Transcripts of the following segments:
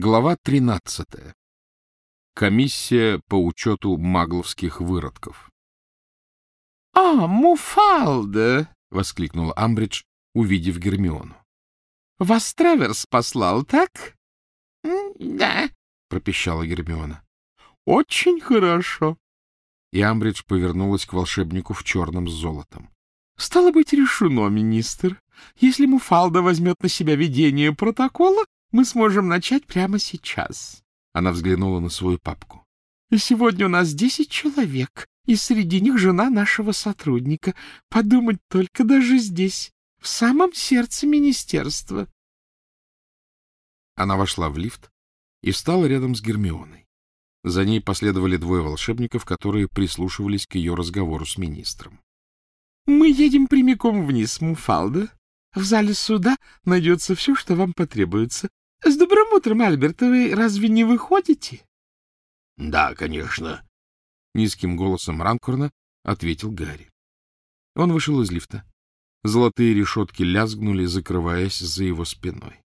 Глава 13. Комиссия по учету магловских выродков. — А, Муфалда! — воскликнула Амбридж, увидев Гермиону. — Вас Треверс послал, так? — Да, — пропищала Гермиона. — Очень хорошо. И Амбридж повернулась к волшебнику в черном с золотом. — Стало быть, решено, министр. Если Муфалда возьмет на себя ведение протокола, мы сможем начать прямо сейчас. Она взглянула на свою папку. Сегодня у нас десять человек, и среди них жена нашего сотрудника. Подумать только даже здесь, в самом сердце министерства. Она вошла в лифт и встала рядом с Гермионой. За ней последовали двое волшебников, которые прислушивались к ее разговору с министром. — Мы едем прямиком вниз, Муфалда. В зале суда найдется все, что вам потребуется. — С добрым утром, Альберт, вы разве не выходите? — Да, конечно. Низким голосом Ранкорна ответил Гарри. Он вышел из лифта. Золотые решетки лязгнули, закрываясь за его спиной.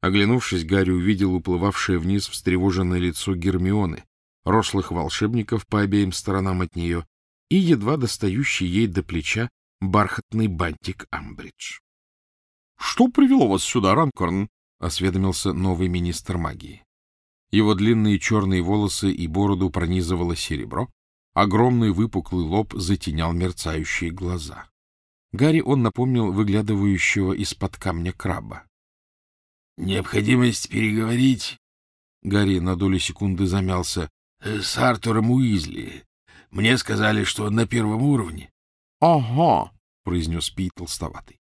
Оглянувшись, Гарри увидел уплывавшее вниз встревоженное лицо Гермионы, рослых волшебников по обеим сторонам от нее и едва достающий ей до плеча бархатный бантик Амбридж. — Что привело вас сюда, Ранкорн? — осведомился новый министр магии. Его длинные черные волосы и бороду пронизывало серебро, огромный выпуклый лоб затенял мерцающие глаза. Гарри он напомнил выглядывающего из-под камня краба. — Необходимость переговорить... Гарри на долю секунды замялся. «Э, — С Артуром Уизли. Мне сказали, что на первом уровне. — Ага, — произнес Пит толстоватый. —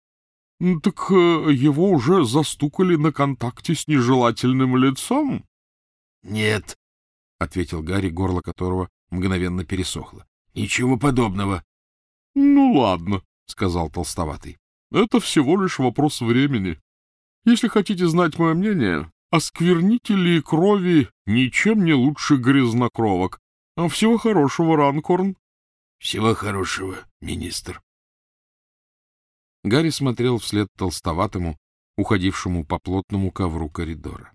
Так э, его уже застукали на контакте с нежелательным лицом? — Нет, — ответил Гарри, горло которого мгновенно пересохло. — Ничего подобного. — Ну, ладно, — сказал толстоватый. — Это всего лишь вопрос времени. Если хотите знать мое мнение, осквернители крови ничем не лучше грязнокровок. А всего хорошего, Ранкорн. — Всего хорошего, министр. Гарри смотрел вслед толстоватому, уходившему по плотному ковру коридора.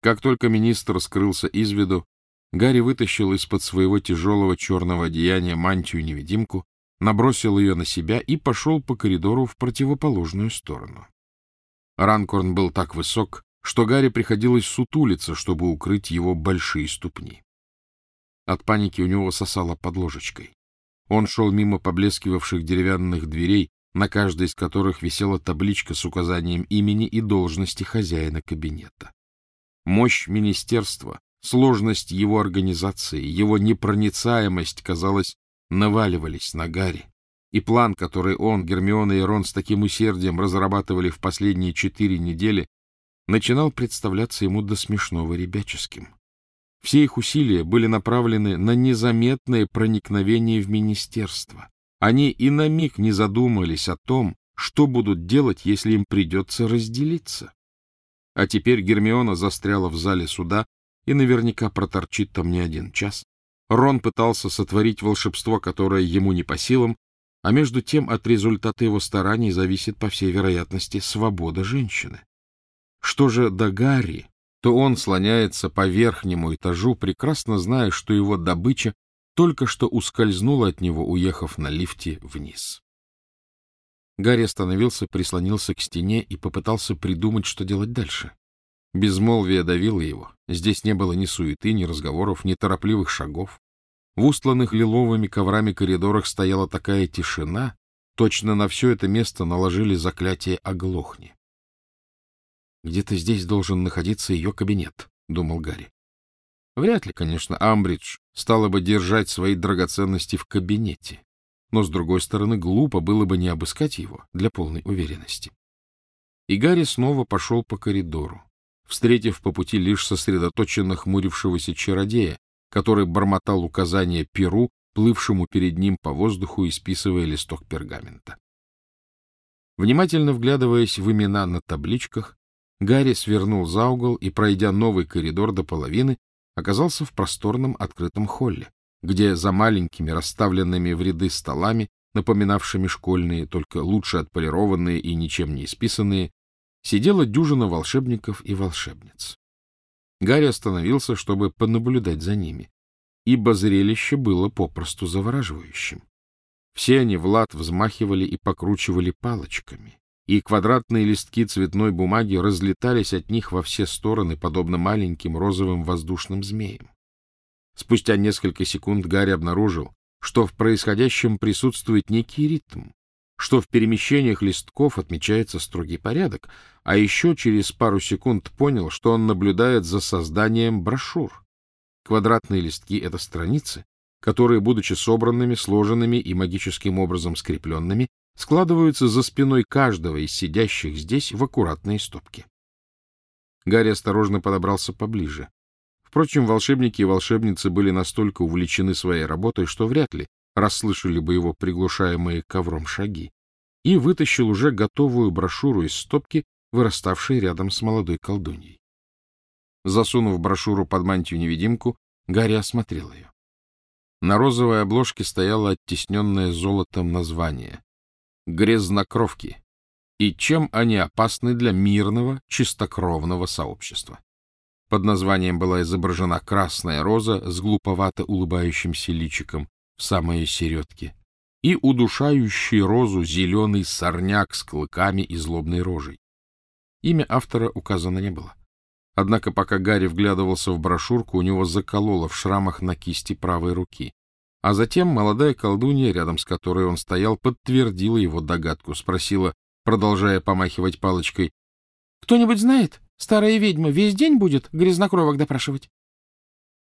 Как только министр скрылся из виду, Гарри вытащил из-под своего тяжелого черного одеяния мантию-невидимку, набросил ее на себя и пошел по коридору в противоположную сторону. Ранкорн был так высок, что Гарри приходилось сутулиться, чтобы укрыть его большие ступни. От паники у него сосало под ложечкой. Он шел мимо поблескивавших деревянных дверей, на каждой из которых висела табличка с указанием имени и должности хозяина кабинета. Мощь министерства, сложность его организации, его непроницаемость, казалось, наваливались на Гарри, и план, который он, Гермиона и Рон с таким усердием разрабатывали в последние четыре недели, начинал представляться ему до смешного ребяческим. Все их усилия были направлены на незаметное проникновение в министерство, они и на миг не задумались о том, что будут делать, если им придется разделиться. А теперь Гермиона застряла в зале суда и наверняка проторчит там не один час. Рон пытался сотворить волшебство, которое ему не по силам, а между тем от результата его стараний зависит, по всей вероятности, свобода женщины. Что же до Гарри, то он слоняется по верхнему этажу, прекрасно зная, что его добыча только что ускользнула от него, уехав на лифте вниз. Гарри остановился, прислонился к стене и попытался придумать, что делать дальше. Безмолвие давило его. Здесь не было ни суеты, ни разговоров, ни торопливых шагов. В устланных лиловыми коврами коридорах стояла такая тишина, точно на все это место наложили заклятие «оглохни». «Где-то здесь должен находиться ее кабинет», — думал Гарри. Вряд ли, конечно, Амбридж стала бы держать свои драгоценности в кабинете. Но, с другой стороны, глупо было бы не обыскать его для полной уверенности. И Гарри снова пошел по коридору, встретив по пути лишь сосредоточенно хмурившегося чародея, который бормотал указания перу, плывшему перед ним по воздуху и списывая листок пергамента. Внимательно вглядываясь в имена на табличках, Гарри свернул за угол и, пройдя новый коридор до половины, оказался в просторном открытом холле, где за маленькими расставленными в ряды столами, напоминавшими школьные, только лучше отполированные и ничем не исписанные, сидела дюжина волшебников и волшебниц. Гарри остановился, чтобы понаблюдать за ними, ибо зрелище было попросту завораживающим. Все они в лад взмахивали и покручивали палочками, и квадратные листки цветной бумаги разлетались от них во все стороны, подобно маленьким розовым воздушным змеям. Спустя несколько секунд Гарри обнаружил, что в происходящем присутствует некий ритм, что в перемещениях листков отмечается строгий порядок, а еще через пару секунд понял, что он наблюдает за созданием брошюр. Квадратные листки — это страницы, которые, будучи собранными, сложенными и магическим образом скрепленными, складываются за спиной каждого из сидящих здесь в аккуратные стопки. Гарри осторожно подобрался поближе. Впрочем, волшебники и волшебницы были настолько увлечены своей работой, что вряд ли расслышали бы его приглушаемые ковром шаги, и вытащил уже готовую брошюру из стопки, выраставшей рядом с молодой колдуньей. Засунув брошюру под мантию-невидимку, Гарри осмотрел ее. На розовой обложке стояло оттесненное золотом название «Грязнокровки» и чем они опасны для мирного, чистокровного сообщества. Под названием была изображена красная роза с глуповато улыбающимся личиком в самой середке и удушающий розу зеленый сорняк с клыками и злобной рожей. Имя автора указано не было. Однако пока Гарри вглядывался в брошюрку, у него закололо в шрамах на кисти правой руки. А затем молодая колдунья, рядом с которой он стоял, подтвердила его догадку, спросила, продолжая помахивать палочкой, «Кто-нибудь знает, старая ведьма весь день будет грязнокровок допрашивать?»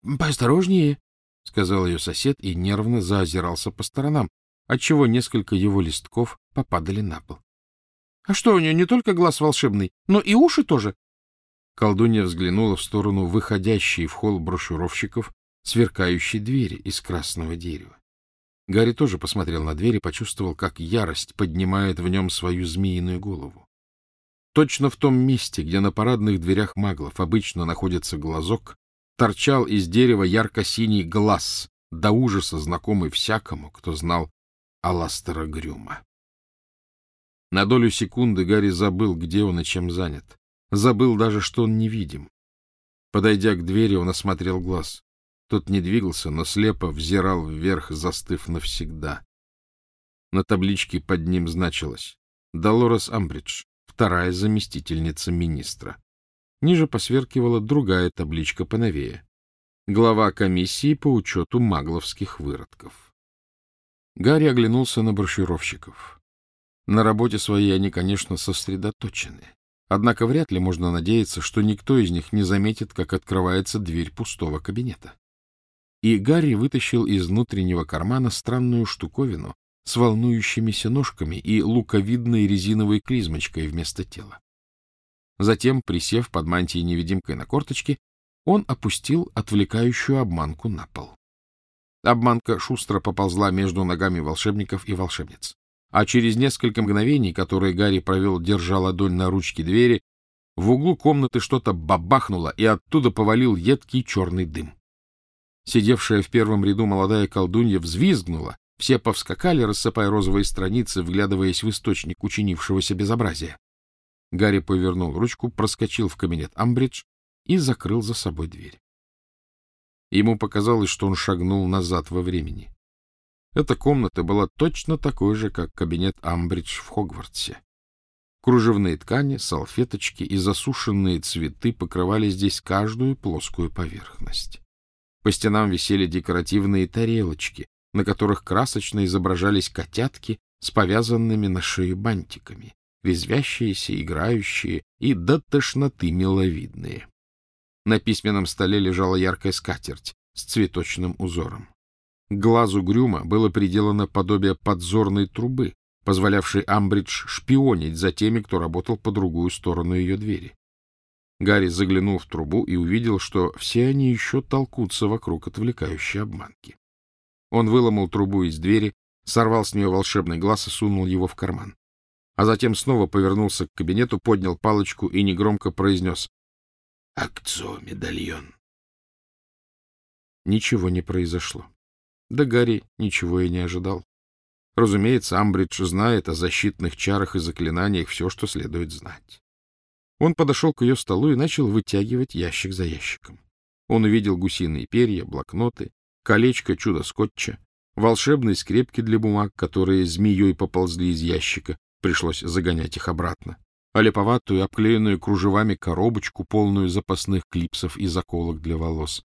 «Поосторожнее», — сказал ее сосед и нервно заозирался по сторонам, отчего несколько его листков попадали на пол. — А что, у нее не только глаз волшебный, но и уши тоже? Колдунья взглянула в сторону выходящей в холл брошюровщиков, сверкающей двери из красного дерева. Гарри тоже посмотрел на дверь и почувствовал, как ярость поднимает в нем свою змеиную голову. Точно в том месте, где на парадных дверях маглов обычно находится глазок, торчал из дерева ярко-синий глаз, до ужаса знакомый всякому, кто знал Аластера Грюма. На долю секунды Гарри забыл, где он и чем занят. Забыл даже, что он невидим. Подойдя к двери, он осмотрел глаз. Тот не двигался, но слепо взирал вверх, застыв навсегда. На табличке под ним значилось «Долорес Амбридж, вторая заместительница министра». Ниже посверкивала другая табличка поновее. Глава комиссии по учету магловских выродков. Гарри оглянулся на брошюровщиков. На работе своей они, конечно, сосредоточены. Однако вряд ли можно надеяться, что никто из них не заметит, как открывается дверь пустого кабинета. И Гарри вытащил из внутреннего кармана странную штуковину с волнующимися ножками и луковидной резиновой клизмочкой вместо тела. Затем, присев под мантией-невидимкой на корточки, он опустил отвлекающую обманку на пол. Обманка шустро поползла между ногами волшебников и волшебниц а через несколько мгновений, которые Гарри провел, держа ладонь на ручке двери, в углу комнаты что-то бабахнуло, и оттуда повалил едкий черный дым. Сидевшая в первом ряду молодая колдунья взвизгнула, все повскакали, рассыпая розовые страницы, вглядываясь в источник учинившегося безобразия. Гарри повернул ручку, проскочил в кабинет Амбридж и закрыл за собой дверь. Ему показалось, что он шагнул назад во времени. Эта комната была точно такой же, как кабинет Амбридж в Хогвартсе. Кружевные ткани, салфеточки и засушенные цветы покрывали здесь каждую плоскую поверхность. По стенам висели декоративные тарелочки, на которых красочно изображались котятки с повязанными на шею бантиками, резвящиеся, играющие и до тошноты миловидные. На письменном столе лежала яркая скатерть с цветочным узором. К глазу Грюма было приделано подобие подзорной трубы, позволявшей Амбридж шпионить за теми, кто работал по другую сторону ее двери. Гарри заглянул в трубу и увидел, что все они еще толкутся вокруг отвлекающей обманки. Он выломал трубу из двери, сорвал с нее волшебный глаз и сунул его в карман. А затем снова повернулся к кабинету, поднял палочку и негромко произнес «Акцо, медальон». Ничего не произошло. Да Гарри ничего и не ожидал. Разумеется, Амбридж знает о защитных чарах и заклинаниях все, что следует знать. Он подошел к ее столу и начал вытягивать ящик за ящиком. Он увидел гусиные перья, блокноты, колечко чудо-скотча, волшебные скрепки для бумаг, которые змеей поползли из ящика, пришлось загонять их обратно, а леповатую, обклеенную кружевами коробочку, полную запасных клипсов и заколок для волос.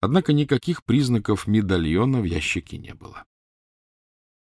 Однако никаких признаков медальона в ящике не было.